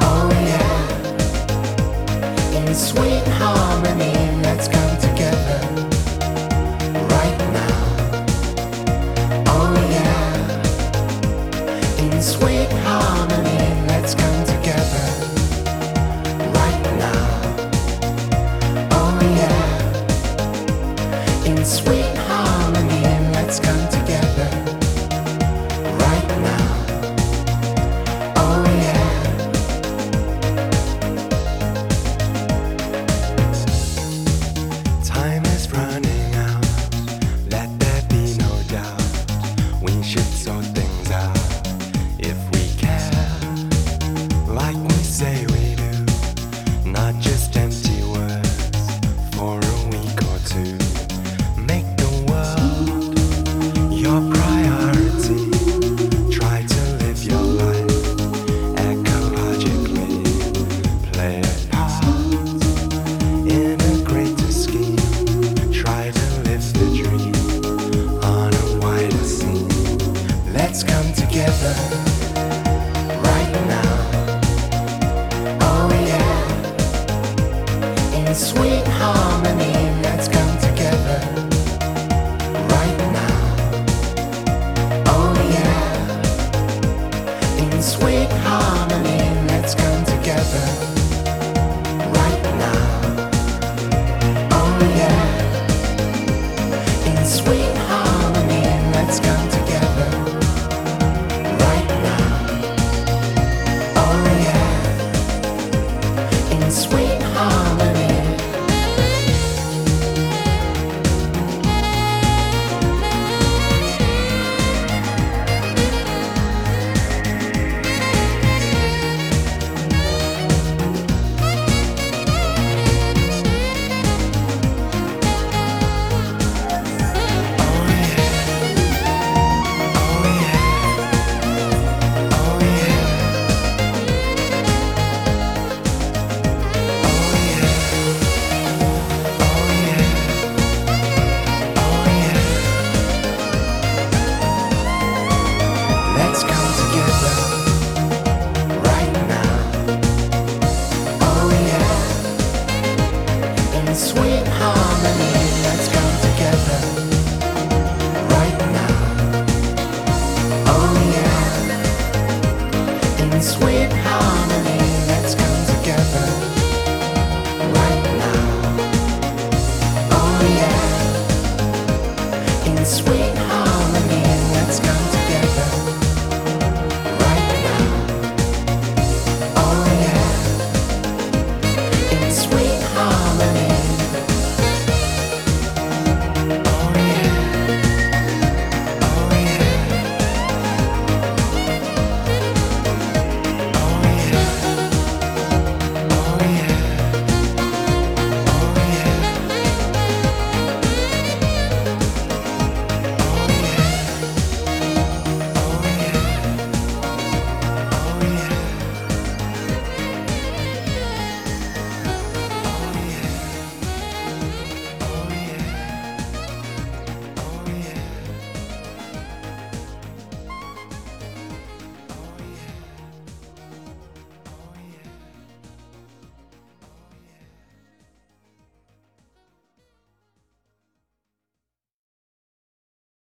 Oh, sweet harmony, come